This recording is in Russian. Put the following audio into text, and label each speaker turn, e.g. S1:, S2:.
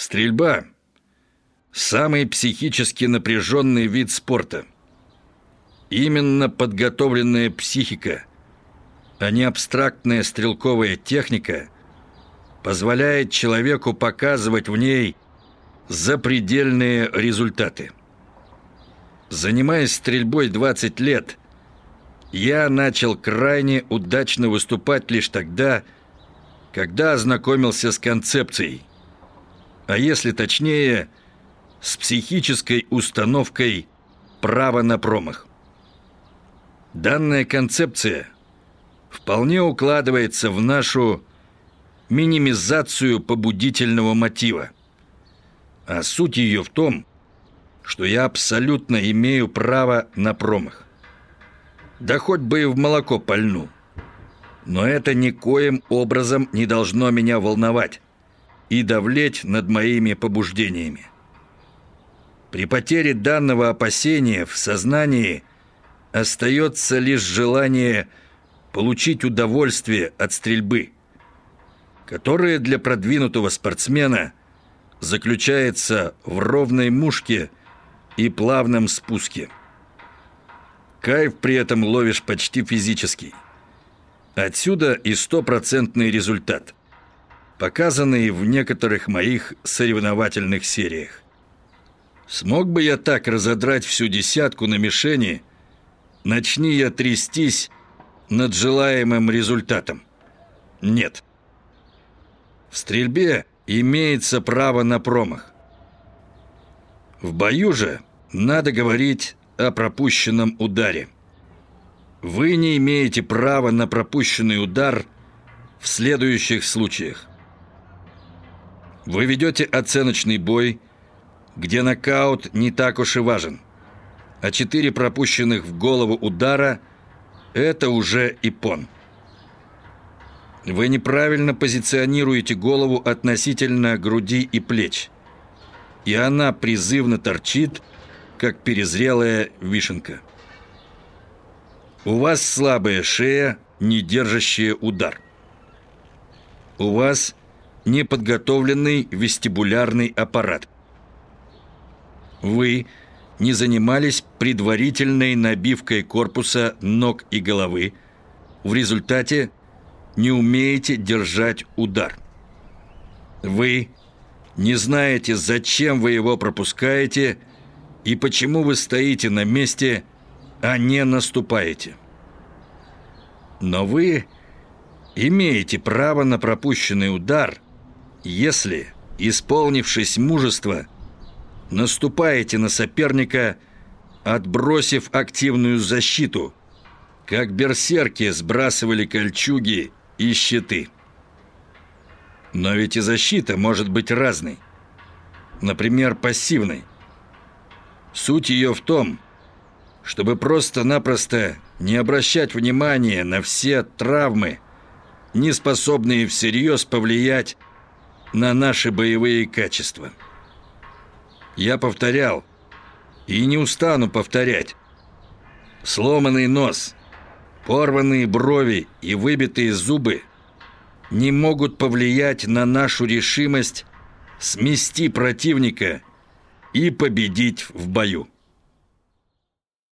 S1: Стрельба – самый психически напряженный вид спорта. Именно подготовленная психика, а не абстрактная стрелковая техника позволяет человеку показывать в ней запредельные результаты. Занимаясь стрельбой 20 лет, я начал крайне удачно выступать лишь тогда, когда ознакомился с концепцией – а если точнее, с психической установкой права на промах. Данная концепция вполне укладывается в нашу минимизацию побудительного мотива. А суть ее в том, что я абсолютно имею право на промах. Да хоть бы и в молоко пальну. Но это никоим образом не должно меня волновать и давлеть над моими побуждениями. При потере данного опасения в сознании остается лишь желание получить удовольствие от стрельбы, которое для продвинутого спортсмена заключается в ровной мушке и плавном спуске. Кайф при этом ловишь почти физический. Отсюда и стопроцентный результат – показанные в некоторых моих соревновательных сериях. Смог бы я так разодрать всю десятку на мишени, начни я трястись над желаемым результатом? Нет. В стрельбе имеется право на промах. В бою же надо говорить о пропущенном ударе. Вы не имеете права на пропущенный удар в следующих случаях. Вы ведете оценочный бой, где нокаут не так уж и важен, а четыре пропущенных в голову удара – это уже ипон. Вы неправильно позиционируете голову относительно груди и плеч, и она призывно торчит, как перезрелая вишенка. У вас слабая шея, не держащая удар. У вас неподготовленный вестибулярный аппарат. Вы не занимались предварительной набивкой корпуса ног и головы. В результате не умеете держать удар. Вы не знаете, зачем вы его пропускаете и почему вы стоите на месте, а не наступаете. Но вы имеете право на пропущенный удар – если, исполнившись мужества, наступаете на соперника, отбросив активную защиту, как берсерки сбрасывали кольчуги и щиты. Но ведь и защита может быть разной. Например, пассивной. Суть ее в том, чтобы просто-напросто не обращать внимания на все травмы, не способные всерьез повлиять на наши боевые качества. Я повторял и не устану повторять. Сломанный нос, порванные брови и выбитые зубы не могут повлиять на нашу решимость смести противника и победить в бою.